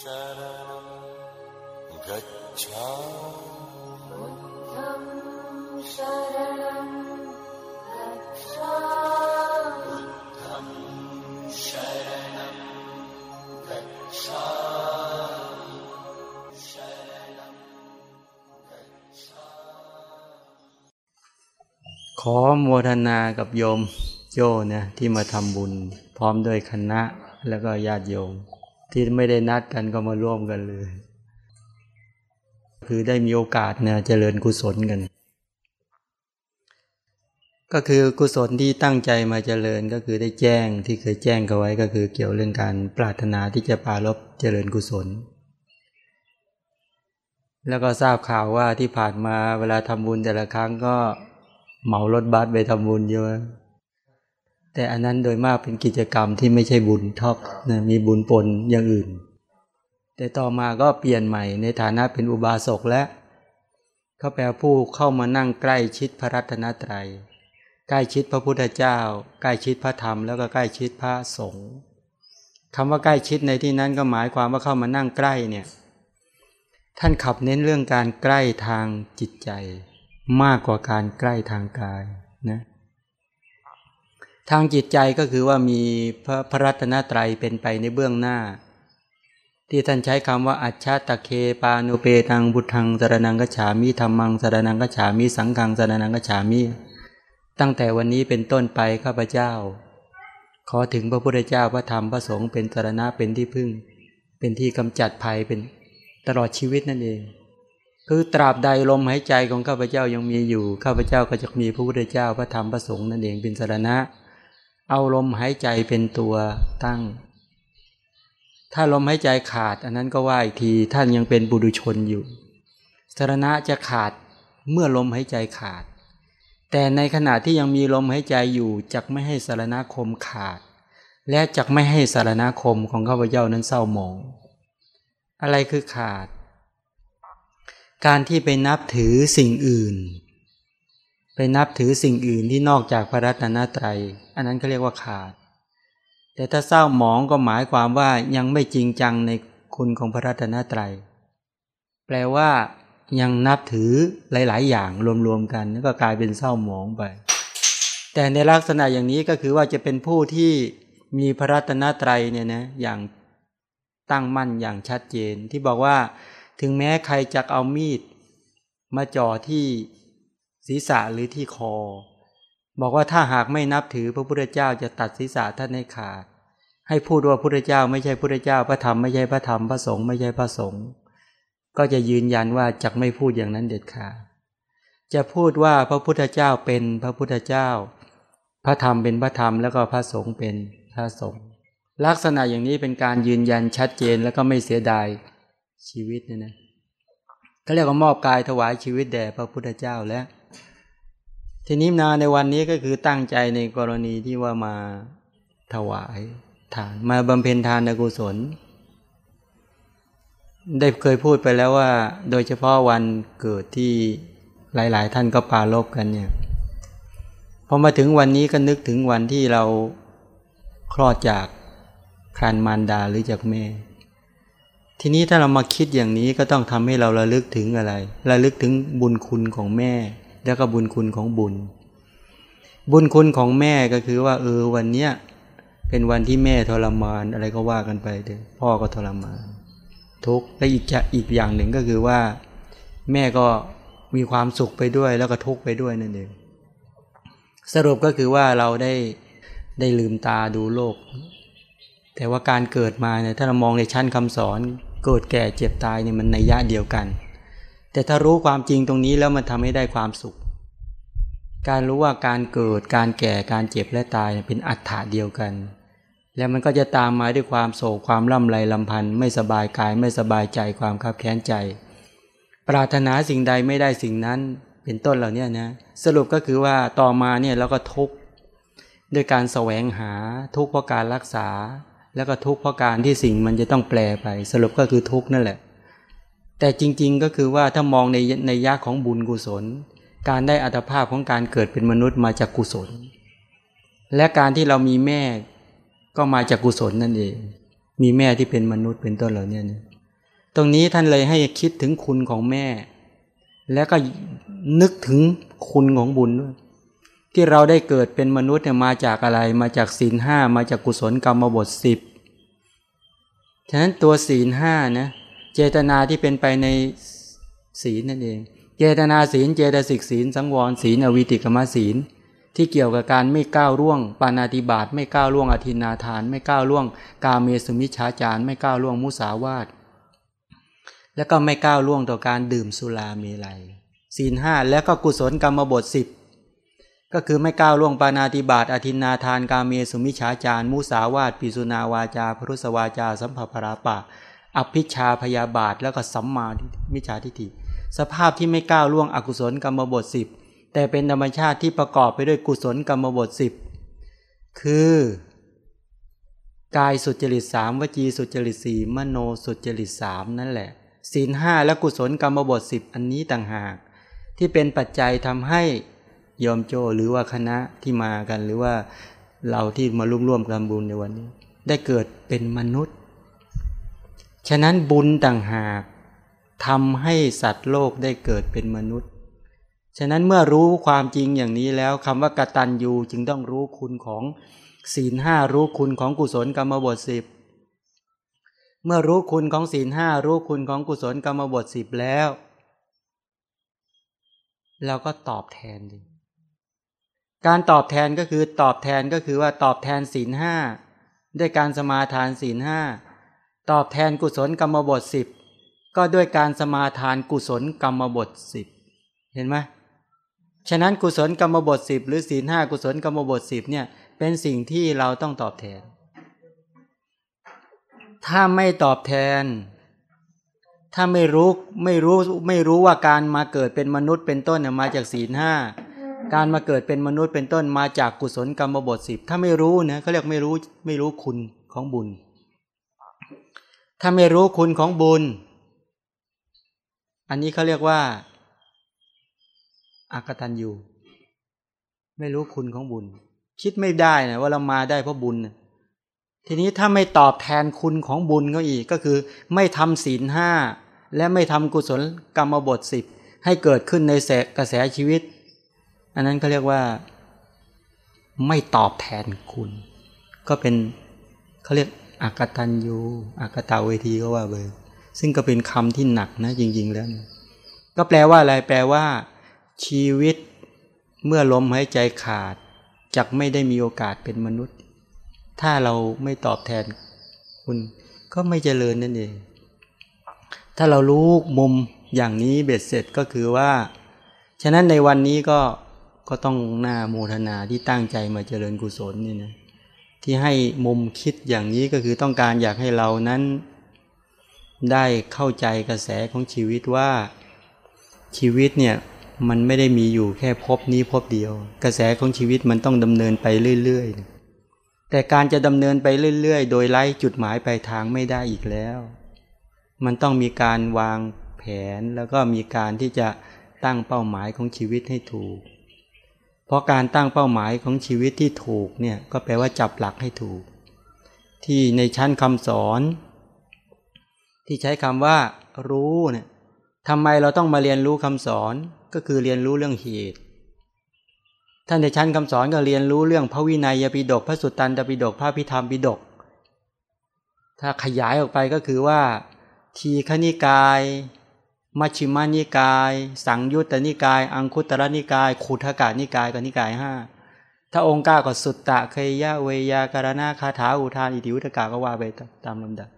शरणं गच्छामि बुद्धं शरणं गच्छामि बुद्धं शरणं गच्छामि शरणं गच्छामि ขอโมทนากับโยมโยนะที่มาทำบุญ พร้อมด้วยคณะแล้วก็ญาติโยม ที่ไม่ได้นัดกันก็มาร่วมกันเลย คือได้มีโอกาสเนะเจริญกุศลกัน ก็คือกุศลที่ตั้งใจมาเจริญก็คือได้แจ้งที่เคยแจ้งกันไว้ก็คือเกี่ยวเรื่องการปรารถนาที่จะปรารบเจริญกุศล แล้วก็ทราบข่าวว่าที่ผ่านมาเวลาทำบุญแต่ละครั้งก็เหมารถบัสไปทำบุญเยอะ แต่อันนั้นโดยมากเป็นกิจกรรมที่ไม่ใช่บุญท็อปนะมีบุญปนอย่างอื่น แต่ต่อมาก็เปลี่ยนใหม่ในฐานะเป็นอุบาสกและเขาแปลผู้เข้ามานั่งใกล้ชิดพระรัตนตรัย ใกล้ชิดพระพุทธเจ้า ใกล้ชิดพระธรรมแล้วก็ใกล้ชิดพระสงฆ์คำว่าใกล้ชิดในที่นั้นก็หมายความว่าเข้ามานั่งใกล้เนี่ยท่านขับเน้นเรื่องการใกล้ทางจิตใจ มากกว่าการใกล้ทางกายนะ ทางจิตใจก็คือว่ามีพระพระรัตนตรัยเป็นไปในเบื้องหน้า ที่ท่านใช้คำว่าอัจฉตะเคปานุเปตังบุทังสารนังกฉามิธรรมังสารนังกฉามิสังฆังสารนังกฉามิ ตั้งแต่วันนี้เป็นต้นไปข้าพเจ้า ขอถึงพระพุทธเจ้าพระธรรมพระสงฆ์เป็นสารณะเป็นที่พึ่ง เป็นที่กำจัดภัยเป็นตลอดชีวิตนั่นเอง คือตราบใดลมหายใจของข้าพเจ้ายังมีอยู่ข้าพเจ้าก็จะมีพระพุทธเจ้าพระธรรมพระสงฆ์นั่นเองเป็นสารณะ เอาลมหายใจเป็นตัวตั้ง ถ้าลมหายใจขาด อันนั้นก็ว่าอีกทีท่านยังเป็นบุรุชนอยู่สารณะจะขาดเมื่อลมหายใจขาด แต่ในขณะที่ยังมีลมหายใจอยู่จักไม่ให้สารณคมขาด และจักไม่ให้สารณคมของข้าพเจ้านั้นเศร้าหมอง อะไรคือขาด การที่ไปนับถือสิ่งอื่น ไปนับถือสิ่งอื่นที่นอกจากพระรัตนตรัย อันนั้นเขาเรียกว่าขาด แต่ถ้าเศร้าหมองก็หมายความว่ายังไม่จริงจังในคุณของพระรัตนตรัย แปลว่ายังนับถือหลาย ๆ อย่างรวม ๆ กันก็กลายเป็นเศร้าหมองไป แต่ในลักษณะอย่างนี้ก็คือว่าจะเป็นผู้ที่มีพระรัตนตรัยเนี่ยนะอย่างตั้งมั่นอย่างชัดเจนที่บอกว่าถึงแม้ใครจะเอามีดมาจ่อที่ ศีรษะหรือที่คอ บอกว่าถ้าหากไม่นับถือพระพุทธเจ้าจะตัดศีรษะท่านให้ขาด ให้พูดว่าพุทธเจ้าไม่ใช่พุทธเจ้าพระธรรมไม่ใช่พระธรรมพระสงฆ์ไม่ใช่พระสงฆ์ก็จะยืนยันว่าจะไม่พูดอย่างนั้นเด็ดขาดจะพูดว่าพระพุทธเจ้าเป็นพระพุทธเจ้า พระธรรมเป็นพระธรรมแล้วก็พระสงฆ์เป็นพระสงฆ์ลักษณะอย่างนี้เป็นการยืนยันชัดเจนแล้วก็ไม่เสียดายชีวิตเนี่ยนะเขาเรียกว่ามอบกายถวายชีวิตแด่พระพุทธเจ้าแล้ว ทีนี้นาในวันนี้ก็คือตั้งใจในกรณีที่ว่ามาถวายทานมาบำเพ็ญทานกุศล ได้เคยพูดไปแล้วว่า โดยเฉพาะวันเกิดที่หลาย ๆ ท่านก็ปาลบกันเนี่ยพอมาถึงวันนี้ก็นึกถึงวันที่เราคลอดจากครันมารดาหรือจากแม่ ทีนี้ถ้าเรามาคิดอย่างนี้ก็ต้องทำให้เราระลึกถึงอะไร ระลึกถึงบุญคุณของแม่ แล้วก็บุญคุณของบุญ บุญคุณของแม่ก็คือว่า เออวันเนี้ยเป็นวันที่แม่ทรมานอะไรก็ว่ากันไปเถอะพ่อก็ทรมาน ทุกข์และอีกอีกอย่างหนึ่งก็คือว่า แม่ก็มีความสุขไปด้วยแล้วก็ทุกข์ไปด้วยนั่นเองสรุปก็คือว่าเราได้ได้ลืมตาดูโลก แต่ว่าการเกิดมาเนี่ยถ้าเรามองในชั้นคำสอนเกิดแก่เจ็บตายเนี่ยมันในยะเดียวกัน แต่ถ้ารู้ความจริงตรงนี้แล้วมันทำให้ได้ความสุข การรู้ว่าการเกิดการแก่การเจ็บและตายเป็นอัตถะเดียวกัน แล้วมันก็จะตามมาด้วยความโศกความล่ำไรลำพันธ์ไม่สบายกายไม่สบายใจความคับแค้นใจ ปรารถนาสิ่งใดไม่ได้สิ่งนั้นเป็นต้นเหล่านี้นะสรุปก็คือว่าต่อมาเนี่ยเราก็ทุกข์ด้วยการแสวงหาทุกข์เพราะการรักษา แล้วก็ทุกข์เพราะการที่สิ่งมันจะต้องแปลไป สรุปก็คือทุกข์นั่นแหละ แต่จริง ๆก็คือว่าถ้ามองในในยะของบุญกุศล การได้อัตภาพของการเกิดเป็นมนุษย์มาจากกุศล และการที่เรามีแม่ก็มาจากกุศลนั่นเอง มีแม่ที่เป็นมนุษย์เป็นต้นเหล่านี้ตรงนี้ท่านเลยให้คิดถึงคุณของแม่ แล้วก็นึกถึงคุณของบุญด้วยที่เราได้เกิดเป็นมนุษย์เนี่ยมาจากอะไร มาจากศีลห้ามาจากกุศลกรรมบทสิบฉะนั้นตัวศีลห้านะ เจตนาที่เป็นไปในศีลนั่นเอง เจตนาศีล เจตสิกศีล สังวรศีล อวิติกรรมศีล ที่เกี่ยวกับการไม่ก้าวล่วง ปานาติบาตไม่ก้าวล่วงอธินาทาน ไม่ก้าวล่วง กาเมสุมิชฌาจารไม่ก้าวล่วงมุสาวาท แล้วก็ไม่ก้าวล่วงต่อการดื่มสุราเมลัยศีลห้าแล้วก็กุศลกรรมบทสิบก็คือไม่ก้าวล่วงปานาติบาตอธินาทาน กาเมสุมิชฌาจารมุสาวาท ปิสุนาวาจาพรุสวาจา สัมภปราปะ อภิชาพยาบาทแล้วก็สัมมามิจฉาทิฏฐิสภาพที่ไม่ก้าวล่วงอกุศลกรรมบทสิบแต่เป็นธรรมชาติที่ประกอบไปด้วยกุศลกรรมบทสิบคือกายสุจริตสามวจีสุจริตสี่มโนสุจริตสามนั่นแหละศีลห้าและกุศลกรรมบทสิบอันนี้ต่างหาก ที่เป็นปัจจัยทำให้ยอมโจหรือว่าคณะที่มากันหรือว่าเราที่มาร่วมร่วมกันบุญในวันนี้ ได้เกิดเป็นมนุษย์ ฉะนั้นบุญต่างหากทำให้สัตว์โลกได้เกิดเป็นมนุษย์ ฉะนั้นเมื่อรู้ความจริงอย่างนี้แล้วคำว่ากตัญญูจึงต้องรู้คุณของศีลห้ารู้คุณของกุศลกรรมบทสิบเมื่อรู้คุณของศีลห้ารู้คุณของกุศลกรรมบทสิบแล้วเราก็ตอบแทนดีการตอบแทนก็คือตอบแทนก็คือว่าตอบแทนศีลห้าด้วยการสมาทานศีลห้า ตอบแทนกุศลกรรมบทสิบก็ด้วยการสมาทานกุศลกรรมบทสิบเห็นไหมฉะนั้นกุศลกรรมบทสิบหรือศีลห้ากุศลกรรมบทสิบเนี่ยเป็นสิ่งที่เราต้องตอบแทน ถ้าไม่ตอบแทน ถ้าไม่รู้ไม่รู้ไม่รู้ว่าการมาเกิดเป็นมนุษย์เป็นต้นมาจากศีลห้าการมาเกิดเป็นมนุษย์เป็นต้นมาจากกุศลกรรมบทสิบถ้าไม่รู้นะเขาเรียกไม่รู้ไม่รู้คุณของบุญ ถ้าไม่รู้คุณของบุญ อันนี้เขาเรียกว่าอากตันยูไม่รู้คุณของบุญ คิดไม่ได้นะว่าเรามาได้เพราะบุญ ทีนี้ถ้าไม่ตอบแทนคุณของบุญก็อีกก็คือ ไม่ทำศีลห้าและไม่ทำกุศลกรรมบทสิบให้เกิดขึ้นในแสกระแสชีวิต อันนั้นเขาเรียกว่า ไม่ตอบแทนคุณ ก็เป็นเขาเรียก อากตันยูอากตาเวทีก็ว่าเลยซึ่งก็เป็นคำที่หนักนะจริง ๆ แล้ว ก็แปลว่าอะไรแปลว่า ชีวิตเมื่อลมหายใจขาดจักไม่ได้มีโอกาสเป็นมนุษย์ ถ้าเราไม่ตอบแทนคุณก็ไม่เจริญนั่นเอง ถ้าเรารู้มุมอย่างนี้เบ็ดเสร็จก็คือว่า ฉะนั้นในวันนี้ก็ก็ต้องหน้าโมทนาที่ตั้งใจมาเจริญกุศลนี่นะ ที่ให้มุมคิดอย่างนี้ก็คือต้องการอยากให้เรานั้น ได้เข้าใจกระแสของชีวิตว่าชีวิตเนี่ยมันไม่ได้มีอยู่แค่พบนี้พบเดียว กระแสของชีวิตมันต้องดำเนินไปเรื่อยๆ แต่การจะดำเนินไปเรื่อยๆ โดยไร้จุดหมายปลายทางไม่ได้อีกแล้ว มันต้องมีการวางแผนแล้วก็มีการที่จะตั้งเป้าหมายของชีวิตให้ถูก ราะการตั้งเป้าหมายของชีวิตที่ถูกเนี่ยก็แปลว่าจับหลักให้ถูก ที่ในชั้นคำสอน ที่ใช้คำว่า รู้เนี่ยทำไมเราต้องมาเรียนรู้คำสอนก็คือเรียนรู้เรื่องเหตุ ท่านในชั้นคำสอนก็เรียนรู้เรื่องพระวินัยปิฎกพระสุตตันตปิฎกพระพิธรรมปิฎกถ้าขยายออกไปก็คือว่า ทีฆนิกาย มัชฌิมานิกาย สังยุตตนิกาย อังคุตระนิกาย ขุทกานิกายกับนิกายห้าถ้าองค์ก้าก็สุตตะเคยยะเวยาการณาคาถาอุทานอิติวุตกาก็ว่าไปตามลำดับ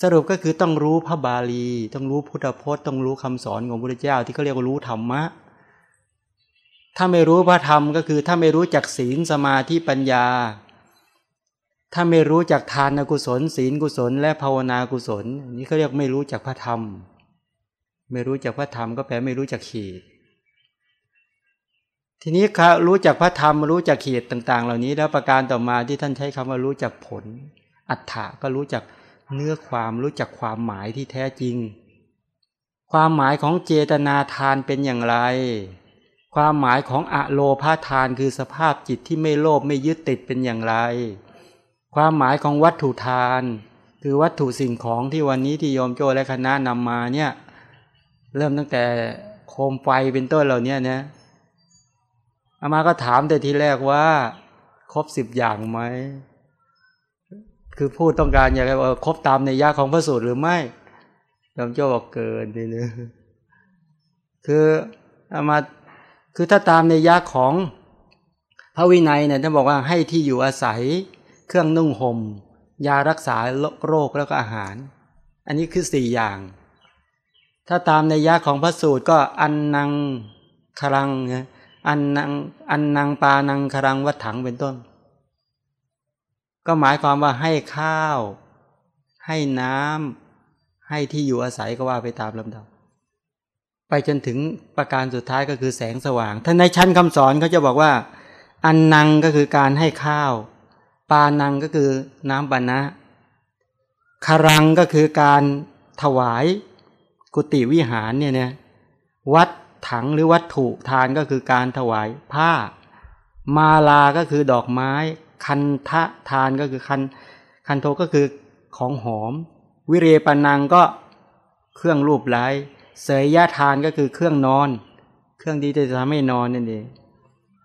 สรุปก็คือต้องรู้พระบาลี ต้องรู้พุทธพจน์ ต้องรู้คำสอนของพระพุทธเจ้าที่เขาเรียกว่ารู้ธรรมะ ถ้าไม่รู้พระธรรมก็คือถ้าไม่รู้จักศีลสมาธิปัญญา ถ้าไม่รู้จักทานกุศล ศีลกุศล และภาวนากุศล นี่เขาเรียกไม่รู้จักพระธรรม ไม่รู้จักพระธรรมก็แปลไม่รู้จักขีด ทีนี้รู้จักพระธรรมรู้จักขีดต่าง ๆ เหล่านี้ แล้วประการต่อมาที่ท่านใช้คำว่ารู้จักผล อัฏฐะก็รู้จักเนื้อความรู้จักความหมายที่แท้จริง ความหมายของเจตนาทานเป็นอย่างไร ความหมายของอะโลพาทานคือสภาพจิตที่ไม่โลภไม่ยึดติดเป็นอย่างไร ความหมายของวัตถุทาน คือวัตถุสิ่งของที่วันนี้ที่โยมโจและคณะนำมาเนี่ย เริ่มตั้งแต่โคมไฟเป็นต้นเหล่านี้นะอามาก็ถามแต่ทีแรกว่า ครบสิบอย่างไหม คือพูดต้องการอยากว่าครบตามในยะของพระสูตรหรือไม่ยอมโจ้าบอกเกินไปเลยคืออามาคือถ้าตามในยะของพระวินัยเนี่ยท่านบอกว่าให้ที่อยู่อาศัย เครื่องนุ่งหม่มยารักษาโรคแล้วก็อาหาร อันนี้คือสี่อย่าง ถ้าตามในยะของพระสูตรก็อันนังครังนะอันนังอันนังปานังครังวัดถังเป็นต้น ก็หมายความว่าให้ข้าว ให้น้ำให้ที่อยู่อาศัยก็ว่าไปตามลำดับไปจนถึงประการสุดท้ายก็คือแสงสว่าง ถ้าในชั้นคำสอนเขาจะบอกว่า อันนังก็คือการให้ข้าว ปานังก็คือน้ำปานะคารังก็คือการถวาย กุฏิวิหารเนี่ยนะวัดถังหรือวัตถุทานก็คือการถวายผ้า มาลาก็คือดอกไม้ คันทะทานก็คือคันคันโทก็คือของหอม วิเรปนังก็เครื่องรูปไล้เสยยะทานก็คือเครื่องนอน เครื่องดีจะทำให้นอนนั่นเอง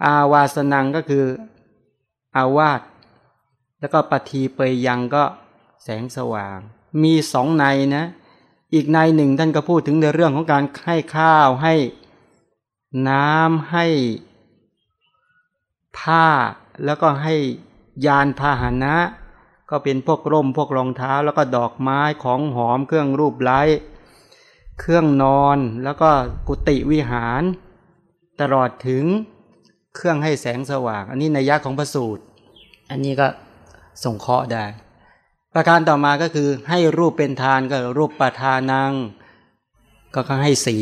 อาวาสนังก็คืออาวาสแล้วก็ปฏิเปยยังก็แสงสว่าง มีสองในนะ อีกในหนึ่งท่านก็พูดถึงในเรื่องของการให้ข้าวให้น้ำให้ผ้าแล้วก็ให้ยานพาหนะ ก็เป็นพวกร่มพวกรองเท้าแล้วก็ดอกไม้ของหอมเครื่องรูปไล้เครื่องนอนแล้วก็กุฏิวิหาร ตลอดถึงเครื่องให้แสงสว่าง อันนี้ในยักษ์ของพระสูตร อันนี้ก็ส่งเคาะได้ ประการต่อมาก็คือให้รูปเป็นทานก็รูปประทานัง ก็ให้สี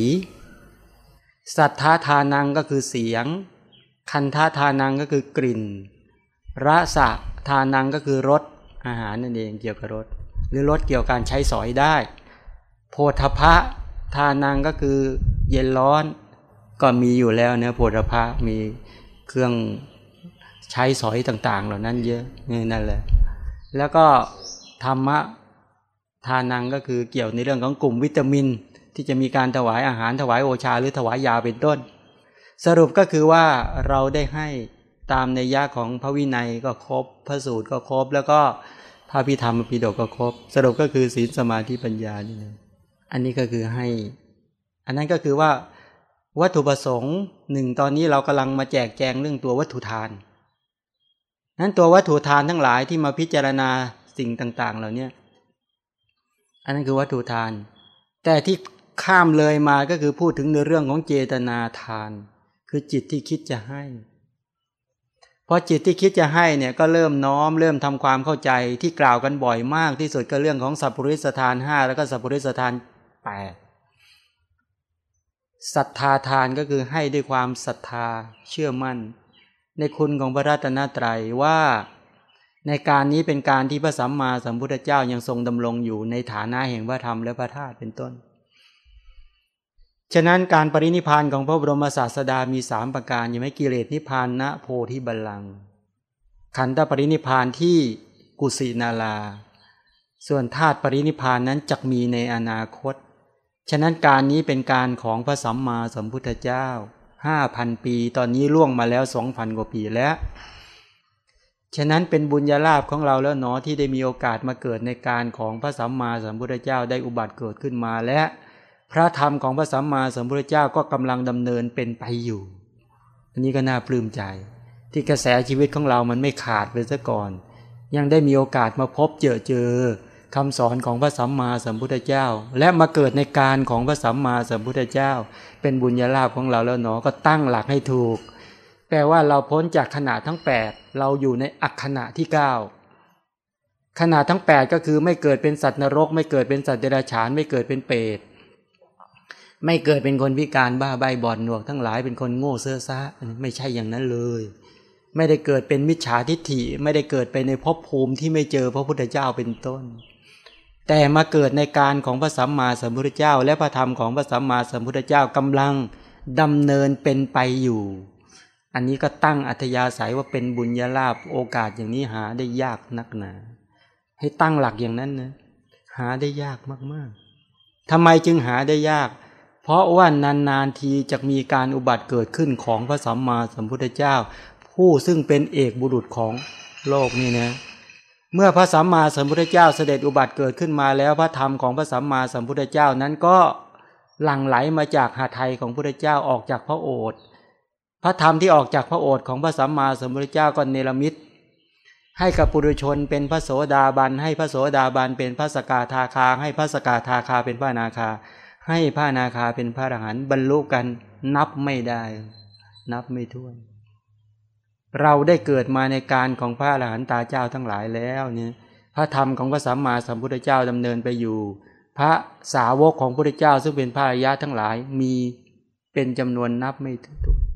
สัทธาทานังก็คือเสียง คันธาทานังก็คือกลิ่นรสะทานังก็คือรสอาหารนั่นเองเกี่ยวกับรสหรือรสเกี่ยวกับการใช้สอยได้ โพธพะทานังก็คือเย็นร้อนก็มีอยู่แล้วเนะโพธพะมีเครื่องใช้สอยต่าง ๆ เหล่านั้นเยอะนี่นั่นแหละแล้วก็ ธรรมะทานังก็คือเกี่ยวในเรื่องของกลุ่มวิตามิน ที่จะมีการถวายอาหารถวายโอชาหรือถวายยาเป็นต้น สรุปก็คือว่าเราได้ให้ตามในยะของพระวินัยก็ครบพระสูตรก็ครบ แล้วก็พระพิธรรมปิฎกก็ครบ สรุปก็คือศีลสมาธิปัญญานี่นะอันนี้ก็คือให้ อันนั้นก็คือว่าวัตถุประสงค์หนึ่งตอนนี้เรากำลังมาแจกแจงเรื่องตัววัตถุทานนั้นตัววัตถุทานทั้งหลายที่มาพิจารณา สิ่งต่างๆ เหล่านี้อันนั้นคือวัตถุทาน แต่ที่ข้ามเลยมาก็คือพูดถึงในเรื่องของเจตนาทาน คือจิตที่คิดจะให้พอจิตที่คิดจะให้เนี่ยก็เริ่มน้อมเริ่มทำความเข้าใจที่กล่าวกันบ่อยมากที่สุดก็เรื่องของสัพพุริสทานห้าแล้วก็สัพพุริสทานแปดศรัทธาทานก็คือให้ด้วยความศรัทธาเชื่อมั่น ในคุณของพระรัตนตรัยว่า ในการนี้เป็นการที่พระสัมมาสัมพุทธเจ้ายังทรงดำรงอยู่ในฐานะแห่งพระธรรมและพระธาตุเป็นต้น ฉะนั้นการปรินิพานของพระบรมศาสดามีสามประการอย่างไม่กิเลสนิพานณโพธิบัลลังก์ขันธปรินิพานที่กุสินาราส่วนธาตุปรินิพานนั้นจะมีในอนาคต ฉะนั้นการนี้เป็นการของพระสัมมาสัมพุทธเจ้าห้าพันปี ตอนนี้ล่วงมาแล้วสองพันกว่าปีแล้ว ฉะนั้นเป็นบุญญาลาภของเราแล้วเนาะที่ได้มีโอกาสมาเกิดในการของพระสัมมาสัมพุทธเจ้าได้อุบัติเกิดขึ้นมาและ พระธรรมของพระสัมมาสัมพุทธเจ้าก็กำลังดำเนินเป็นไปอยู่ อันนี้ก็น่าปลื้มใจ ที่กระแสชีวิตของเรามันไม่ขาดไปซะก่อน ยังได้มีโอกาสมาพบเจอเจอคำสอนของพระสัมมาสัมพุทธเจ้า และมาเกิดในการของพระสัมมาสัมพุทธเจ้า เป็นบุญญาลาภของเราแล้วเนาะก็ตั้งหลักให้ถูก แปลว่าเราพ้นจากขณะทั้ง 8 เราอยู่ในอักขณะที่ 9 ขณะทั้ง 8 ก็คือไม่เกิดเป็นสัตว์นรก ไม่เกิดเป็นสัตว์เดรัจฉาน ไม่เกิดเป็นเปรตไม่เกิดเป็นคนพิการบ้าใบบอดหนวกทั้งหลายเป็นคนโง่เซ่อซ่าไม่ใช่อย่างนั้นเลย ไม่ได้เกิดเป็นมิจฉาทิฏฐิไม่ได้เกิดไปในภพภูมิที่ไม่เจอพระพุทธเจ้าเป็นต้น แต่มาเกิดในการของพระสัมมาสัมพุทธเจ้า และพระธรรมของพระสัมมาสัมพุทธเจ้ากำลังดำเนินเป็นไปอยู่ อันนี้ก็ตั้งอัธยาศัยว่าเป็นบุญญาลาภโอกาสอย่างนี้หาได้ยากนักหนา ให้ตั้งหลักอย่างนั้นนะหาได้ยากมากๆทำไมจึงหาได้ยาก เพราะว่านานๆทีจะมีการอุบัติเกิดขึ้นของพระสัมมาสัมพุทธเจ้า ผู้ซึ่งเป็นเอกบุรุษของโลกนี่นะเมื่อพระสัมมาสัมพุทธเจ้าเสด็จอุบัติเกิดขึ้นมาแล้วพระธรรมของพระสัมมาสัมพุทธเจ้านั้นก็หลั่งไหลมาจากหาไทยของพระพุทธเจ้าออกจากพระโอษฐ์ พระธรรมที่ออกจากพระโอษฐ์ของพระสัมมาสัมพุทธเจ้าก็เนรมิต ให้กับปุถุชนเป็นพระโสดาบัน ให้พระโสดาบันเป็นพระสกาทาคา ให้พระสกาทาคาเป็นพระนาคา ให้พระนาคาเป็นพระอรหันต์บรรลุกันนับไม่ได้ นับไม่ถ้วน เราได้เกิดมาในการของพระอรหันตาเจ้าทั้งหลายแล้วเนี่ยพระธรรมของพระสัมมาสัมพุทธเจ้าดำเนินไปอยู่ พระสาวกของพระพุทธเจ้าซึ่งเป็นพระอริยะทั้งหลายมีเป็นจำนวนนับไม่ถ้วน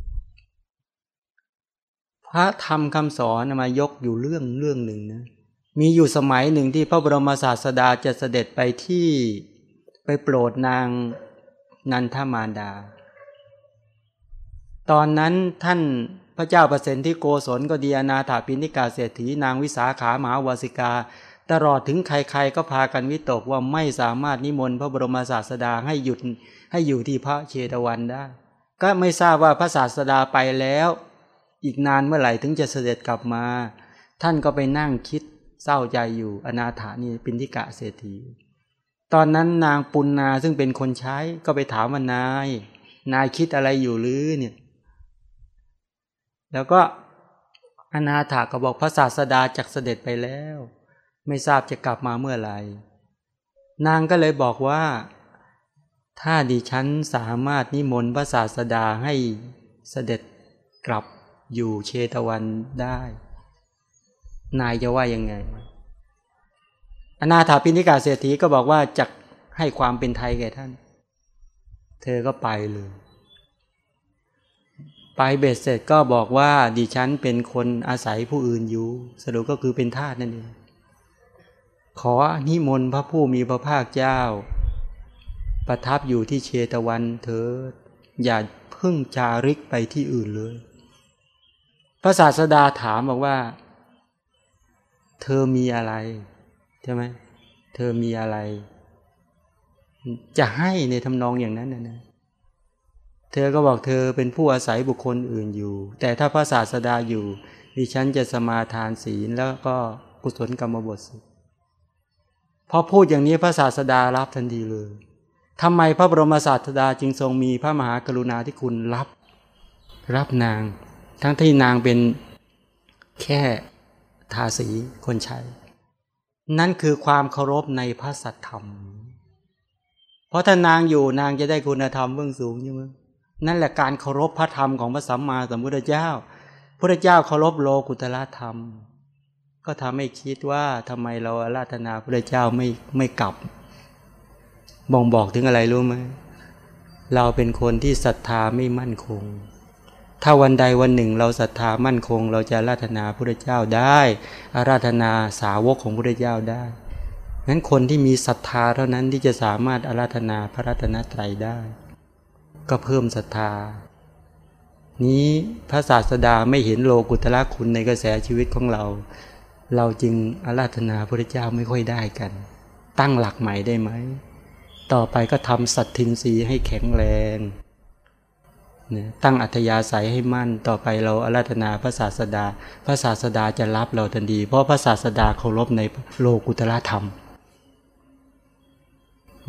ระธรรมคำสอนมายกอยู่เรื่องเรื่องหนึ่งนะมีอยู่สมัยหนึ่งที่พระบรมศาสดาจะเสด็จไปที่ไปโปรดนางนันทมารดา ตอนนั้นท่านพระเจ้าประสิทธิโกศลก็ดีอนาถาปินิกาเศรษฐีนางวิสาขามหาวาสิกา ตลอดถึงใครๆก็พากันวิตกว่าไม่สามารถนิมนต์พระบรมศาสดาให้หยุดให้อยู่ที่พระเชตวันได้ ก็ไม่ทราบว่าพระศาสดาไปแล้ว อีกนานเมื่อไหร่ถึงจะเสด็จกลับมา ท่านก็ไปนั่งคิดเศร้าใจอยู่อนาถานี่ปินทิกะเศรษฐี ตอนนั้นนางปุณนาซึ่งเป็นคนใช้ก็ไปถามว่านาย นายคิดอะไรอยู่หรือเนี่ย แล้วก็อนาถาก็บอกพระศาสดาจักเสด็จไปแล้ว ไม่ทราบจะกลับมาเมื่อไหร่ นางก็เลยบอกว่า ถ้าดิฉันสามารถนิมนต์พระศาสดาให้เสด็จกลับ อยู่เชตวันได้ นายจะว่ายังไงอนาถาปิณิกาเศรษฐีก็บอกว่าจะให้ความเป็นไทยแก่ท่าน เธอก็ไปเลย ไปเบ็ดเสร็จก็บอกว่าดิฉันเป็นคนอาศัยผู้อื่นอยู่สรุปก็คือเป็นทาสนั่นเองขอนิมนต์พระผู้มีพระภาคเจ้า ประทับอยู่ที่เชตวันเถิดอย่าเพิ่งจาริกไปที่อื่นเลย ระศาสดาถามบอกว่า เธอมีอะไรใช่ไหมเธอมีอะไร จะให้ในทำนองอย่างนั้นนะนะเธอก็บอกเธอเป็นผู้อาศัยบุคคลอื่นอยู่ แต่ถ้าพระศาสดาอยู่ดิฉันจะสมาทานศีลแล้วก็กุศลกรรมบทสิพอพูดอย่างนี้พระศาสดารับทันทีเลยทำไมพระบรมศาสดาจึงทรงมีพระมหากรุณาธิคุณรับ รับนาง ทั้งที่นางเป็นแค่ทาสีคนใช้ นั่นคือความเคารพในพระสัทธรรม เพราะถ้านางอยู่นางจะได้คุณธรรมเบื้องสูงใช่ไหมนั่นแหละการเคารพพระธรรมของพระสัมมาสัมพุทธเจ้า พระเจ้าเคารพโลกุตละธรรม ก็ทำให้คิดว่าทำไมเราอาราธนาพระเจ้าไม่ไม่กลับบ่งบอกถึงอะไรรู้ไหมเราเป็นคนที่ศรัทธาไม่มั่นคง ถ้าวันใดวันหนึ่งเราศรัทธามั่นคง เราจะราธนาพระเจ้าได้อาราธนาสาวกของพระเจ้าได้นั้นคนที่มีศรัทธาเท่านั้นที่จะสามารถอาราธนาพระรัตนตรัยได้ ก็เพิ่มศรัทธา นี้พระศาสดาไม่เห็นโลกุตละคุณในกระแสชีวิตของเรา เราจึงอาราธนาพระเจ้าไม่ค่อยได้กัน ตั้งหลักใหม่ได้ไหม ต่อไปก็ทำสัตทินรีให้แข็งแรง ตั้งอัธยาศัยให้มั่นต่อไปเราอาราธนาพระศาสดา พระศาสดาจะรับเราทันทีเพราะพระศาสดาเคารพในโลกุตละธรรม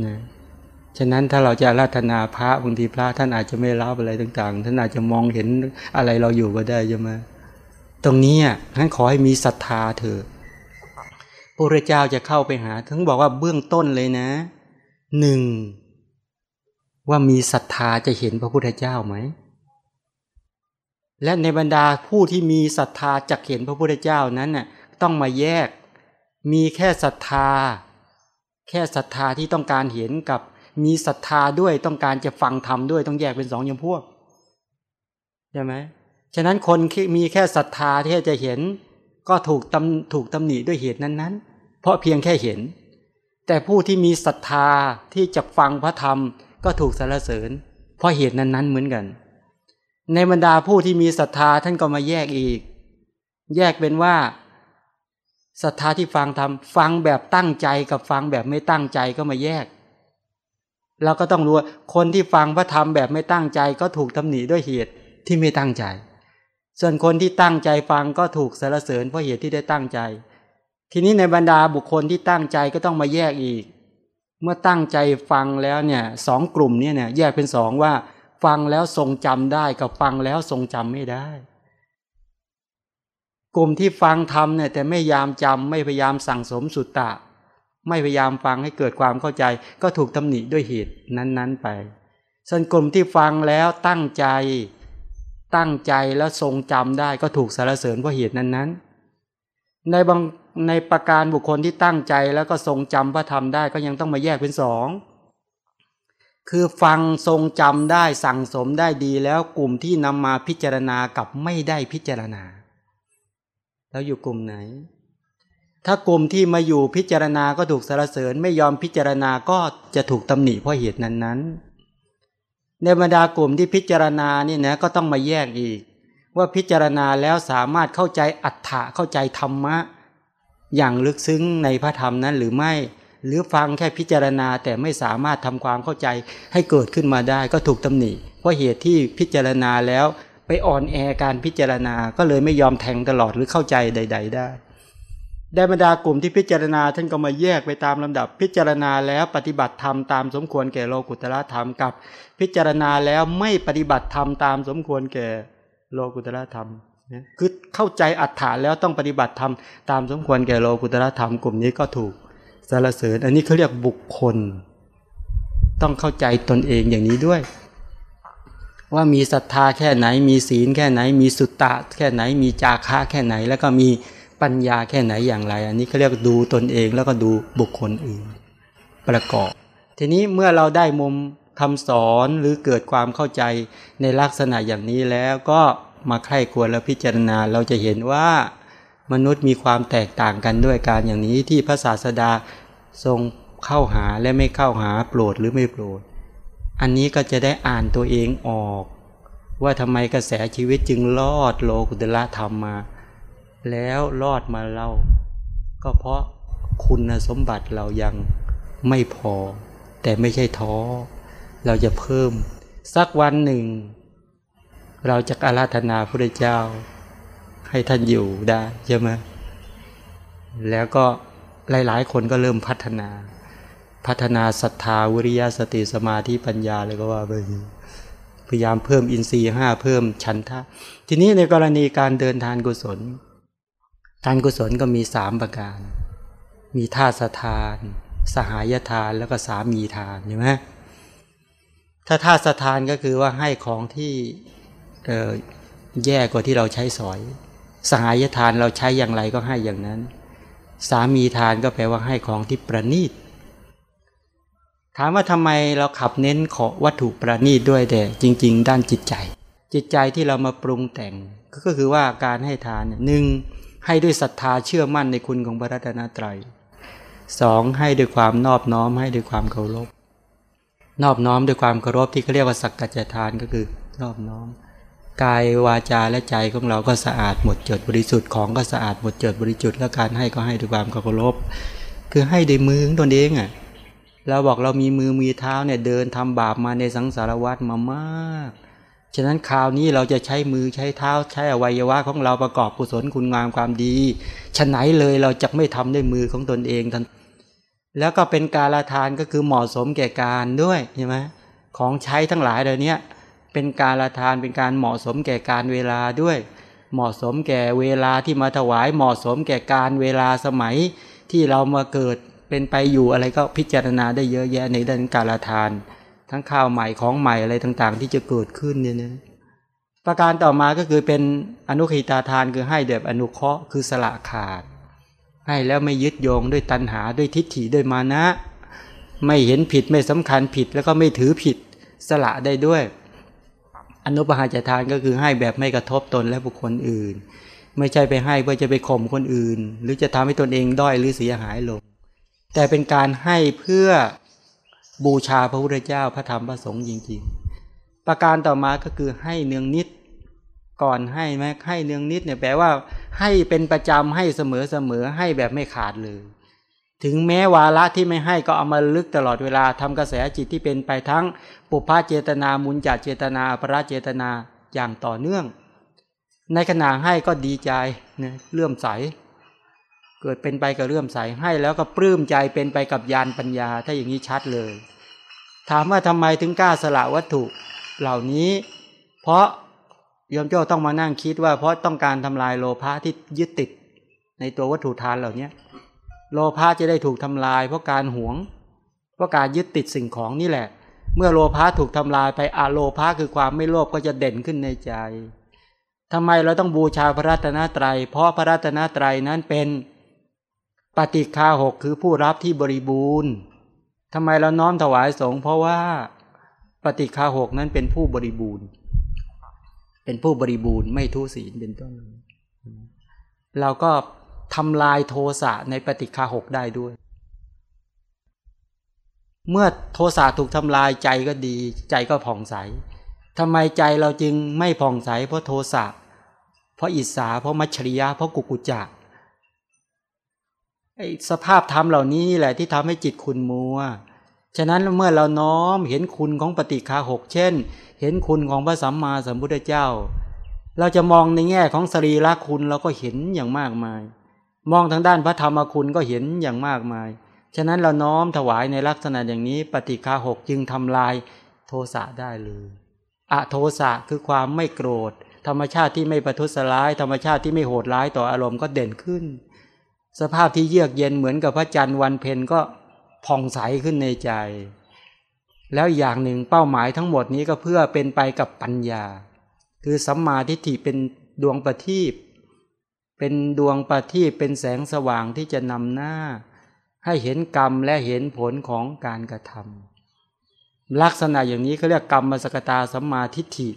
นะฉะนั้นถ้าเราจะอาราธนาพระบางทีพระท่านอาจจะไม่รับอะไรต่าง ๆ ท่านอาจจะมองเห็นอะไรเราอยู่ก็ได้ใช่ไหมตรงนี้ท่านขอให้มีศรัทธาเถอะพระเจ้าจะเข้าไปหาทั้งบอกว่าเบื้องต้นเลยนะหนึ่ง ว่ามีศรัทธาจะเห็นพระพุทธเจ้าไหม และในบรรดาผู้ที่มีศรัทธาจะเห็นพระพุทธเจ้านั้นน่ะต้องมาแยก มีแค่ศรัทธา แค่ศรัทธาที่ต้องการเห็นกับมีศรัทธาด้วยต้องการจะฟังธรรมด้วยต้องแยกเป็นสองอย่างพวกใช่ไหมฉะนั้นคนมีแค่ศรัทธาที่จะเห็น ก็ถูกตำถูกตำหนิด้วยเหตุนั้นๆ เพราะเพียงแค่เห็น แต่ผู้ที่มีศรัทธาที่จะฟังพระธรรม ก็ถูกสรรเสริญ เพราะเหตุนั้นๆเหมือนกัน ในบรรดาผู้ที่มีศรัทธาท่านก็มาแยกอีก แยกเป็นว่าศรัทธาที่ฟังทำฟังแบบตั้งใจกับฟังแบบไม่ตั้งใจก็มาแยกเราก็ต้องรู้ว่าคนที่ฟังพระธรรมแบบไม่ตั้งใจก็ถูกตำหนิด้วยเหตุที่ไม่ตั้งใจ ส่วนคนที่ตั้งใจฟังก็ถูกสรรเสริญเพราะเหตุที่ได้ตั้งใจ ทีนี้ในบรรดาบุคคลที่ตั้งใจก็ต้องมาแยกอีก เมื่อตั้งใจฟังแล้วเนี่ยสองกลุ่มเนี่ยเนี่ยแยกเป็นสองว่า ฟังแล้วทรงจำได้กับฟังแล้วทรงจำไม่ได้ กลุ่มที่ฟังทำเนี่ยแต่ไม่ยามจำไม่พยายามสั่งสมสุตตะ ไม่พยายามฟังให้เกิดความเข้าใจ ก็ถูกตำหนิด้วยเหตุนั้น ๆไป ส่วนกลุ่มที่ฟังแล้วตั้งใจตั้งใจแล้วทรงจำได้ก็ถูกสรรเสริญเพราะเหตุนั้นๆ ในบาง ในประการบุคคลที่ตั้งใจแล้วก็ทรงจำพระธรรมได้ก็ยังต้องมาแยกเป็นสองคือฟังทรงจำได้สั่งสมได้ดีแล้วกลุ่มที่นำมาพิจารณากับไม่ได้พิจารณา แล้วอยู่กลุ่มไหน ถ้ากลุ่มที่มาอยู่พิจารณาก็ถูกสรรเสริญไม่ยอมพิจารณาก็จะถูกตำหนิเพราะเหตุนั้นๆ ในบรรดากลุ่มที่พิจารณานี่นะก็ต้องมาแยกอีก ว่าพิจารณาแล้วสามารถเข้าใจอัฏฐะเข้าใจธรรมะ อย่างลึกซึ้งในพระธรรมนั้นหรือไม่ หรือฟังแค่พิจารณาแต่ไม่สามารถทำความเข้าใจให้เกิดขึ้นมาได้ก็ถูกตำหนิ เพราะเหตุที่พิจารณาแล้วไปอ่อนแอการพิจารณาก็เลยไม่ยอมแทงตลอดหรือเข้าใจใด ๆ ได้ได้บรรดากลุ่มที่พิจารณาท่านก็มาแยกไปตามลำดับ พิจารณาแล้วปฏิบัติธรรมตามสมควรแก่โลกุตละธรรมกับ พิจารณาแล้วไม่ปฏิบัติธรรมตามสมควรแก่โลกุตละธรรม คือเข้าใจอัฏฐานแล้วต้องปฏิบัติธรรมตามสมควรแก่โลกุตละธรรมกลุ่มนี้ก็ถูกสรรเสริญ อันนี้เขาเรียกบุคคล ต้องเข้าใจตนเองอย่างนี้ด้วย ว่ามีศรัทธาแค่ไหน มีศีลแค่ไหน มีสุตตะแค่ไหน มีจาคะแค่ไหน แล้วก็มีปัญญาแค่ไหนอย่างไร อันนี้เขาเรียกดูตนเองแล้วก็ดูบุคคลอื่น ประกอบ ทีนี้เมื่อเราได้มุมคำสอนหรือเกิดความเข้าใจในลักษณะอย่างนี้แล้วก็ มาใคร่ควรและพิจารณาเราจะเห็นว่ามนุษย์มีความแตกต่างกันด้วยการอย่างนี้ที่พระศาสดาทรงเข้าหาและไม่เข้าหาโปรดหรือไม่โปรด อันนี้ก็จะได้อ่านตัวเองออก ว่าทำไมกระแสชีวิตจึงรอดโลกุตละธรรมมา แล้วรอดมาเราก็เพราะคุณสมบัติเรายังไม่พอ แต่ไม่ใช่ท้อ เราจะเพิ่ม สักวันหนึ่ง เราจะอาราธนาพระเจ้า ให้ท่านอยู่ได้ใช่ไหมแล้วก็หลายๆ คนก็เริ่มพัฒนา พัฒนาศรัทธาวิริยะสติสมาธิปัญญาเลยก็ว่าไปพยายามเพิ่มอินทรีย์ห้าเพิ่มชันทะ ทีนี้ในกรณีการเดินทานกุศลทานกุศลก็มีสามประการ มีท่าสทาน สหายทานแล้วก็สามีทานใช่ไหมถ้าท่าสทานก็คือว่าให้ของที่ แย่กว่าที่เราใช้สอย สหายทานเราใช้อย่างไรก็ให้อย่างนั้น สามีทานก็แปลว่าให้ของที่ประณีต ถามว่าทำไมเราขับเน้นขอวัตถุประณีตด้วยแต่จริง ๆ ด้านจิตใจ จิตใจที่เรามาปรุงแต่งก็คือว่าการให้ทานหนึ่งให้ด้วยศรัทธาเชื่อมั่นในคุณของพระรัตนตรัยสองให้ด้วยความนอบน้อมให้ด้วยความเคารพนอบน้อมด้วยความเคารพที่เขาเรียกว่าสักกัจจทานก็คือนอบน้อม กายวาจาและใจของเราก็สะอาดหมดจดบริสุทธิ์ของก็สะอาดหมดจดบริสุทธิ์แล้วการให้ก็ให้ด้วยความเคารพคือให้ด้วยมือของตนเองอะเราบอกเรามีมือมีเท้าเนี่ยเดินทำบาปมาในสังสารวัฏมามาก ฉะนั้นคราวนี้เราจะใช้มือใช้เท้าใช้อวัยวะของเราประกอบกุศลคุณงามความดีฉะไหนเลยเราจะไม่ทำด้วยมือของตนเองทันแล้วก็เป็นการละทานก็คือเหมาะสมแก่การด้วยใช่ไหมของใช้ทั้งหลายเหล่านี้ เป็นการละทานเป็นการเหมาะสมแก่การเวลาด้วย เหมาะสมแก่เวลาที่มาถวายเหมาะสมแก่การเวลาสมัยที่เรามาเกิดเป็นไปอยู่อะไรก็พิจารณาได้เยอะแยะในด้านการละทาน ทั้งข้าวใหม่ของใหม่อะไรต่างๆ ที่จะเกิดขึ้นเนี่ยนะประการต่อมาก็คือเป็นอนุขีตาทานคือให้แบบอนุเคราะห์คือสละขาด ให้แล้วไม่ยึดโยงด้วยตัณหาด้วยทิฏฐิด้วยมานะ ไม่เห็นผิดไม่สำคัญผิดแล้วก็ไม่ถือผิดสละได้ด้วย อนุปหาจทานก็คือให้แบบไม่กระทบตนและบุคคลอื่น ไม่ใช่ไปให้เพื่อจะไปข่มคนอื่น หรือจะทำให้ตนเองด้อยหรือเสียหายลง แต่เป็นการให้เพื่อบูชาพระพุทธเจ้าพระธรรมพระสงฆ์จริงๆ ประการต่อมาก็คือให้เนืองนิดก่อนให้ไหมให้เนืองนิดเนี่ยแปลว่า ให้เป็นประจำให้เสมอเสมอให้แบบไม่ขาดเลย ถึงแม้วาระที่ไม่ให้ก็เอามาลึกตลอดเวลาทำกระแสจิตที่เป็นไปทั้งปุพพะเจตนามุญจัดเจตนาอปราเจตนาอย่างต่อเนื่อง ในขณะให้ก็ดีใจนะเลื่อมใส เกิดเป็นไปกับเลื่อมใสให้แล้วก็ปลื้มใจเป็นไปกับญาณปัญญา ถ้าอย่างนี้ชัดเลย ถามว่าทำไมถึงกล้าสละวัตถุเหล่านี้ เพราะยมเจ้าต้องมานั่งคิดว่าเพราะต้องการทำลายโลภะที่ยึดติดในตัววัตถุทานเหล่านี้ โลภะจะได้ถูกทำลาย เพราะการหวง เพราะการยึดติดสิ่งของนี่แหละ เมื่อโลภะถูกทำลายไปอะโลภะคือความไม่โลภก็จะเด่นขึ้นในใจทำไมเราต้องบูชาพระรัตนตรยัย เพราะพระรัตนตรัยนั้นเป็นปฏิคาหกคือผู้รับที่บริบูรณ์ทำไมเราน้อมถวายสงฆ์เพราะว่าปฏิคาหกนั้นเป็นผู้บริบูรณ์ เป็นผู้บริบูรณ์ไม่ทุศีลเป็นต้นเราก็ ทำลายโทสะในปฏิคาหกได้ด้วย เมื่อโทสะถูกทำลายใจก็ดี ใจก็ผ่องใสทำไมใจเราจึงไม่ผ่องใสเพราะโทสะเพราะอิสาเพราะมัชริยะเพราะกุกุจักไอสภาพธรรมเหล่านี้แหละที่ทำให้จิตคุณมัวฉะนั้นเมื่อเราน้อมเห็นคุณของปฏิคาหกเช่น เห็นคุณของพระสัมมาสัมพุทธเจ้า เราจะมองในแง่ของสรีระคุณเราก็เห็นอย่างมากมาย มองทางด้านพระธรรมคุณก็เห็นอย่างมากมาย ฉะนั้นเราน้อมถวายในลักษณะอย่างนี้ ปฏิคาหกจึงทำลายโทสะได้เลยอะโทสะคือความไม่โกรธ ธรรมชาติที่ไม่ประทุษร้าย ธรรมชาติที่ไม่โหดร้ายต่ออารมณ์ก็เด่นขึ้น สภาพที่เยือกเย็นเหมือนกับพระจันทร์วันเพ็ญก็ผ่องใสขึ้นในใจ แล้วอย่างหนึ่งเป้าหมายทั้งหมดนี้ก็เพื่อเป็นไปกับปัญญา คือสัมมาทิฏฐิเป็นดวงประทีป เป็นดวงประทีปเป็นแสงสว่างที่จะนำหน้า ให้เห็นกรรมและเห็นผลของการกระทำลักษณะอย่างนี้เขาเรียกกรรมมสกตาสัมมาทิฏฐิ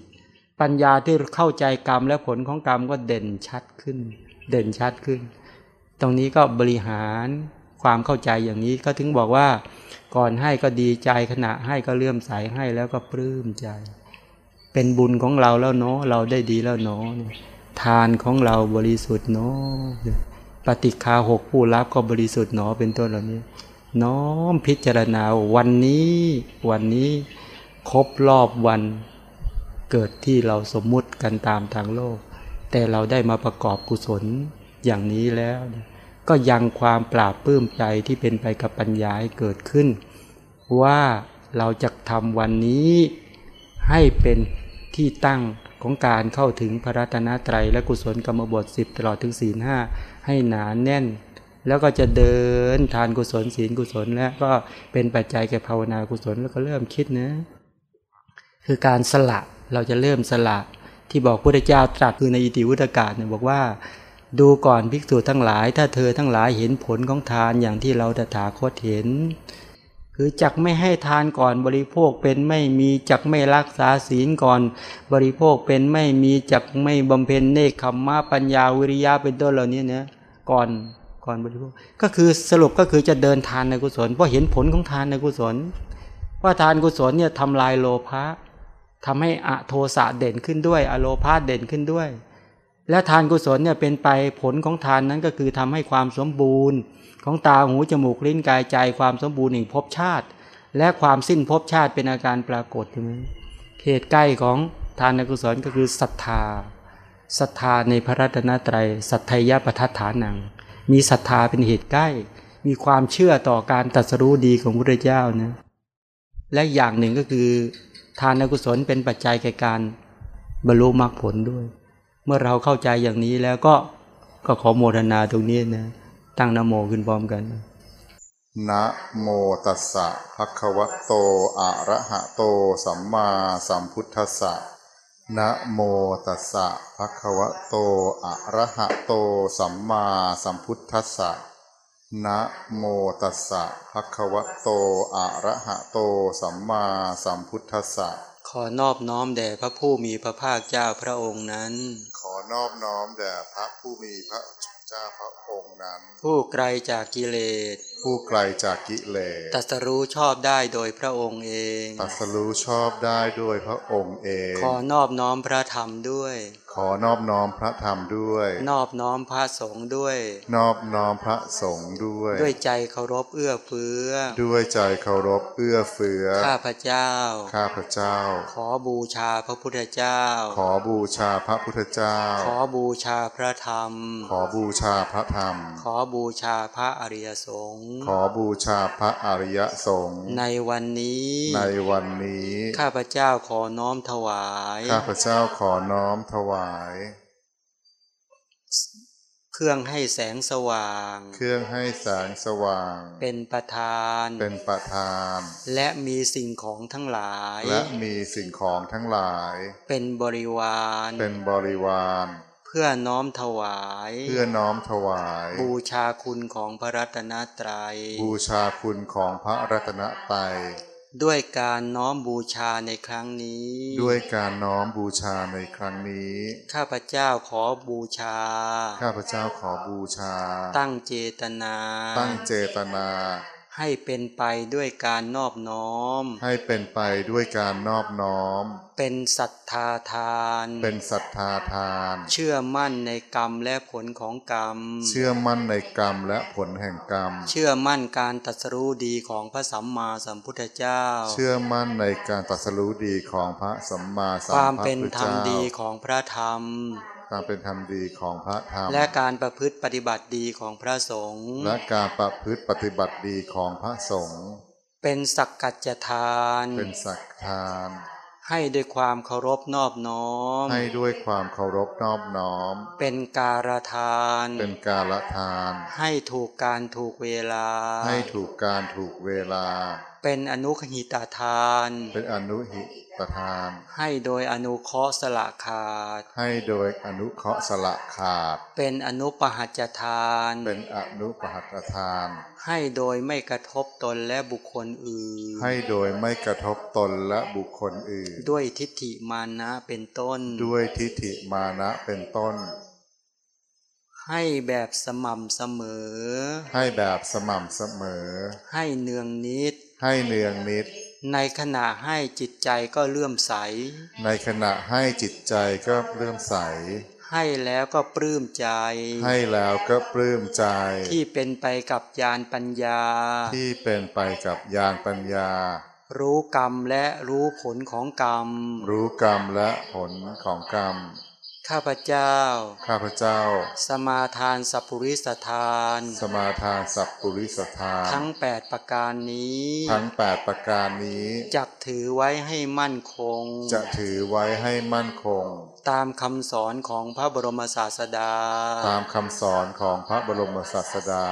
ปัญญาที่เข้าใจกรรมและผลของกรรมก็เด่นชัดขึ้น เด่นชัดขึ้น ตรงนี้ก็บริหารความเข้าใจอย่างนี้ก็ถึงบอกว่า ก่อนให้ก็ดีใจขณะให้ก็เลื่อมใสให้แล้วก็ปลื้มใจ เป็นบุญของเราแล้วเนาะเราได้ดีแล้วเนาะ ทานของเราบริสุทธิ์เนาะปฏิคาหกผู้รับก็บริสุทธิ์เนาะเป็นต้นเหล่านี้ น้อมพิจารณาวันนี้วันนี้ครบรอบวันเกิดที่เราสมมุติกันตามทางโลก แต่เราได้มาประกอบกุศลอย่างนี้แล้ว ก็ยังความปราบปื้มใจที่เป็นไปกับปัญญาให้เกิดขึ้น ว่าเราจะทำวันนี้ให้เป็นที่ตั้ง ของการเข้าถึงพระรัตนตรัยและกุศลกรรมบทสิบตลอดถึงศีลห้าให้หนานแน่น แล้วก็จะเดินทานกุศลศีลกุศลและก็เป็นปัจจัยแก่ภาวนากุศลแล้วก็เริ่มคิดนะคือการสละเราจะเริ่มสละที่บอกพระเจ้าตรัสคือในอิติวุตกาศเนี่ยบอกว่า ดูก่อนภิกษุทั้งหลาย ถ้าเธอทั้งหลายเห็นผลของทานอย่างที่เราตถาคตเห็น คือจักไม่ให้ทานก่อนบริโภคเป็นไม่มีจักไม่รักษาศีลก่อน บริโภคเป็นไม่มีจักไม่บำเพ็ญเนคขมมะปัญญาวิริยะเป็นต้นเหล่านี้เนี่ยก่อนก่อนบริโภคก็คือสรุปก็คือจะเดินทานในกุศลเพราะเห็นผลของทานในกุศลว่าทานกุศลเนี่ยทำลายโลภะทำให้อโทสะเด่นขึ้นด้วย อโลภาเด่นขึ้นด้วย และทานกุศลเนี่ยเป็นไปผลของทานนั้นก็คือทำให้ความสมบูรณ์ ของตาหูจมูกลิ้นกายใจความสมบูรณ์แห่งภพชาติ และความสิ้นภพชาติเป็นอาการปรากฏใช่ไหมเขตใกล้ของทานกุศลก็คือศรัทธาศรัทธาในพระรัตนตรัยสัทธยประทัฏฐานัง มีศรัทธาเป็นเหตุใกล้ มีความเชื่อต่อการตรัสรู้ดีของพระเจ้านะและอย่างหนึ่งก็คือ ทานกุศลเป็นปัจจัยแก่การบรรลุมรรคผลด้วย เมื่อเราเข้าใจอย่างนี้แล้วก็ก็ขอโมทนาตรงนี้นะ ตั้งนโมขึ้นพร้อมกันนะโมตัสสะภะคะวะโตอะระหะโตสัมมาสัมพุทธัสสะนะโมตัสสะภะคะวะโตอะระหะโตสัมมาสัมพุทธัสสะนะโมตัสสะภะคะวะโตอะระหะโตสัมมาสัมพุทธัสสะ ขอนอบน้อมแด่พระผู้มีพระภาคเจ้าพระองค์นั้น ขอนอบน้อมแด่พระผู้มีพระเจ้าพระองค์นั้น ผู้ไกลจากกิเลส ผู้ไกลจากกิเลสตรัสรู้ชอบได้โดยพระองค์เองตรัสรู้ชอบได้ด้วยพระองค์เอง ขอนอบน้อมพระธรรมด้วย ขอนอบน้อมพระธรรมด้วย นอบน้อมพระสงฆ์ด้วย นอบน้อมพระสงฆ์ด้วย ด้วยใจเคารพเอื้อเฟื้อ ด้วยใจเคารพเอื้อเฟื้อ ข้าพเจ้า ข้าพเจ้า ขอบูชาพระพุทธเจ้า ขอบูชาพระพุทธเจ้า ขอบูชาพระธรรม ขอบูชาพระธรรม ขอบูชาพระอริยสงฆ์ขอบูชาพระอริยสงฆ์ในวันนี้ ในวันนี้ ข้าพเจ้าขอน้อมถวาย ข้าพเจ้าขอน้อมถวาย เครื่องให้แสงสว่าง เครื่องให้แสงสว่าง เป็นประธาน เป็นประธาน และมีสิ่งของทั้งหลาย และมีสิ่งของทั้งหลาย เป็นบริวาร เป็นบริวารเพื่อน้อมถวาย เพื่อน้อมถวาย บูชาคุณของพระรัตนตรัย บูชาคุณของพระรัตนตรัย ด้วยการน้อมบูชาในครั้งนี้ ด้วยการน้อมบูชาในครั้งนี้ ข้าพเจ้าขอบูชา ข้าพเจ้าขอบูชา ตั้งเจตนา ตั้งเจตนา ให้เป็นไปด้วยการนอบน้อม ให้เป็นไปด้วยการนอบน้อม เป็นศรัทธาทาน เป็นศรัทธาทาน เชื่อมั่นในกรรมและผลของกรรม เชื่อมั่นในกรรมและผลแห่งกรรม เชื่อมั่นการตรัสรู้ดีของพระสัมมาสัมพุทธเจ้า เชื่อมั่นในการตรัสรู้ดีของพระสัมมาสัมความพุทเป็นธธรรมเจ้าดีของพระธรรม ความเป็นธรรมดีของพระธรรม และการประพฤติปฏิบัติดีของพระสงฆ์และการประพฤติปฏิบัติดีของพระสงฆ์เป็นสักกัจจทาน เป็นสักทาน ให้ด้วยความเคารพนอบน้อม ให้ด้วยความเคารพนอบน้อม เป็นการทาน เป็นกาลทาน ให้ถูกการถูกเวลา ให้ถูกการถูกเวลา เป็นอนุขหิตาทาน เป็นอนุหิตทาน ให้โดยอนุเคราะห์สละขาด ให้โดยอนุเคราะห์สละขาด เป็นอนุปหัจจทาน เป็นอนุปหัตทาน ให้โดยไม่กระทบตนและบุคคลอื่น ให้โดยไม่กระทบตนและบุคคลอื่น ด้วยทิฏฐิมานะเป็นต้น ด้วยทิฏฐิมานะเป็นต้นให้แบบสม่ำเสมอ ให้แบบสม่ำเสมอ ให้เนืองนิด ให้เนืองนิด ในขณะให้จิตใจก็เลื่อมใส ในขณะให้จิตใจก็เริ่อมใส ให้แล้วก็ปลื้มใจ ให้แล้วก็ปลื้มใจ ที่เป็นไปกับญาณปัญญา ที่เป็นไปกับญาณปัญญา รู้กรรมและรู้ผลของกรรม รู้กรรมและผลของกรรม ข้าพเจ้า ข้าพเจ้า สมาทานสัพพุริสทาน สมาทานสัพปุริสทาน ทั้งแปดประการนี้ ทั้งแปดประการนี้จักถือไว้ให้มั่นคง จะถือไว้ให้มั่นคง ตามคำสอนของพระบรมศาสดา ตามคำสอนของพระบรมศาสดา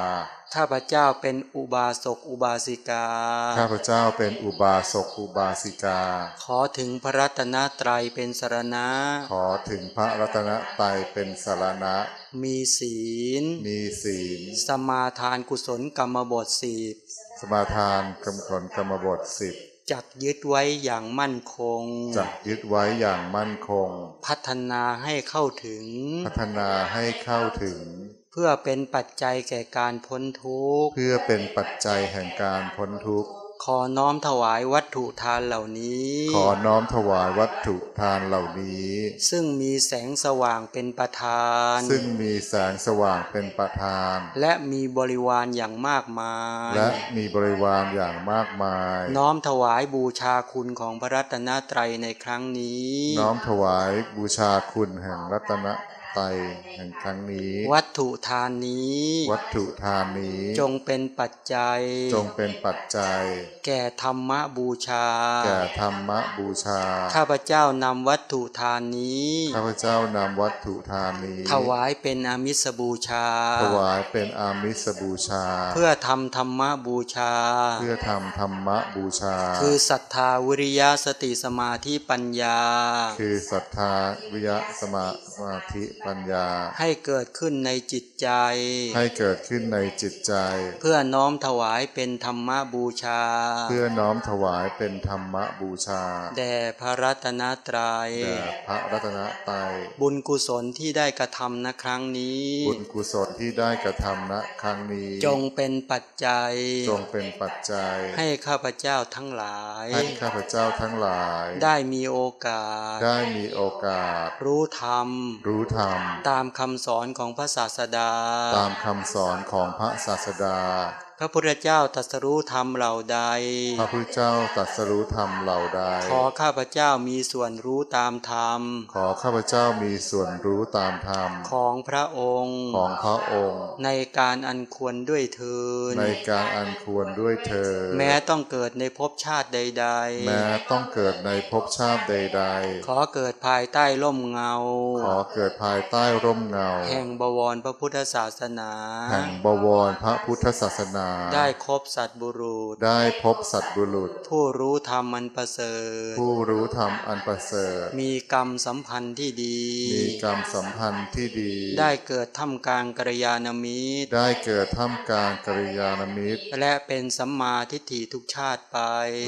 ข้าพเจ้าเป็นอุบาสกอุบาสิกา ข้าพเจ้าเป็นอุบาสกอุบาสิกา ขอถึงพระรัตนตรัยเป็นสรณะ ขอถึงพระรัตนตรัยเป็นสารณะ มีศีล มีศีล สมาทานกุศลกรรมบทสิบสมาทานกำขนกรรมบทสิบจักยึดไว้อย่างมั่นคง จักยึดไว้อย่างมั่นคง พัฒนาให้เข้าถึง พัฒนาให้เข้าถึง เพื่อเป็นปัจจัยแก่การพ้นทุกข์ เพื่อเป็นปัจจัยแห่งการพ้นทุกข์ ขอน้อมถวายวัตถุทานเหล่านี้ ขอน้อมถวายวัตถุทานเหล่านี้ ซึ่งมีแสงสว่างเป็นประธาน ซึ่งมีแสงสว่างเป็นประธาน และมีบริวารอย่างมากมาย และมีบริวารอย่างมากมาย น้อมถวายบูชาคุณของพระรัตนตรัยในครั้งนี้ น้อมถวายบูชาคุณแห่งรัตนต รัยแห่งครั้งนี้ วัตถุทานนี้ วัตถุทานนี้ จงเป็นปัจจัย จงเป็นปัจจัย แก่ธรรมบูชา แก่ธรรมบูชา ข้าพเจ้านำวัตถุทานนี้ ข้าพเจ้านำวัตถุทานนี้ ถวายเป็นอามิสบูชา ถวายเป็นอามิสบูชา เพื่อทำธรรมบูชา เพื่อทำธรรมบูชา คือศรัทธาวิริยะสติสมาธิปัญญา คือศรัทธาวิยะสมาสมาธิปัญญา ให้เกิดขึ้นในจิตใจ ให้เกิดขึ้นในจิตใจ เพื่อน้อมถวายเป็นธรรมบูชา เพื่อน้อมถวายเป็นธรรมบูชา แด่พระรัตนตรัยแด่พระรัตนตรัยบุญกุศลที่ได้กระทำณครั้งนี้ บุญกุศลที่ได้กระทำณครั้งนี้ จงเป็นปัจจัย จงเป็นปัจจัย ให้ข้าพเจ้าทั้งหลาย ให้ข้าพเจ้าทั้งหลาย ได้มีโอกาส ได้มีโอกาส รู้ธรรม รู้ธรรมตามคำสอนของพระศาสดา ตามคำสอนของพระศาสดา พระพุทธเจ้าตรัสรู้ธรรมเหล่าใด พระพุทธเจ้าตรัสรู้ธรรมเหล่าใด ขอข้าพเจ้ามีส่วนรู้ตามธรรม ขอข้าพเจ้ามีส่วนรู้ตามธรรม ของพระองค์ ของพระองค์ ในการอันควรด้วยเทินในการอันควรด้วยเธอญแม้ต้องเกิดในภพชาติใดแม้ต้องเกิดในภพชาติใด ๆ ขอเกิดภายใต้ร่มเงาๆขอเกิดภายใต้ร่มเงา แห่งบวรพระพุทธศาสนา แห่งบวรพระพุทธศาสนาได้ครบสัตว์บุรุษ ได้พบสัตบุรุษ ผู้รู้ธรรมอันประเสริฐ ผู้รู้ธรรมอันประเสริฐ มีกรรมสัมพันธ์ที่ดี มีกรรมสัมพันธ์ที่ดี ได้เกิดท่ามกลางกัลยาณมิตร ได้เกิดท่ามกลางกัลยาณมิตร และเป็นสัมมาทิฏฐิทุกชาติไป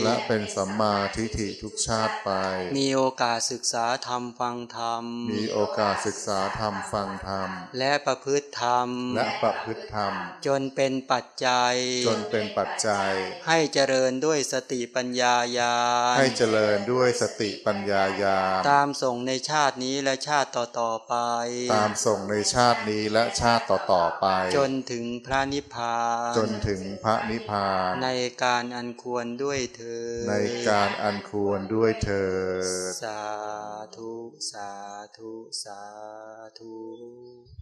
และเป็นสัมมาทิฏฐิทุกชาติไป มีโอกาสศึกษาธรรมฟังธรรม มีโอกาสศึกษาธรรมฟังธรรม และประพฤติธรรม และประพฤติธรรม จนเป็นปัจจัยจนเป็นปัจจัย ให้เจริญด้วยสติปัญญาญาณให้เจริญด้วยสติปัญญาญาณตามส่งในชาตินี้และชาติต่อๆไป ตามส่งในชาตินี้และชาติต่อๆไป จนถึงพระนิพพาน จนถึงพระนิพพาน ในการอันควรด้วยเธอญในการอันควรด้วยเธอญสาธุ สาธุ สาธุ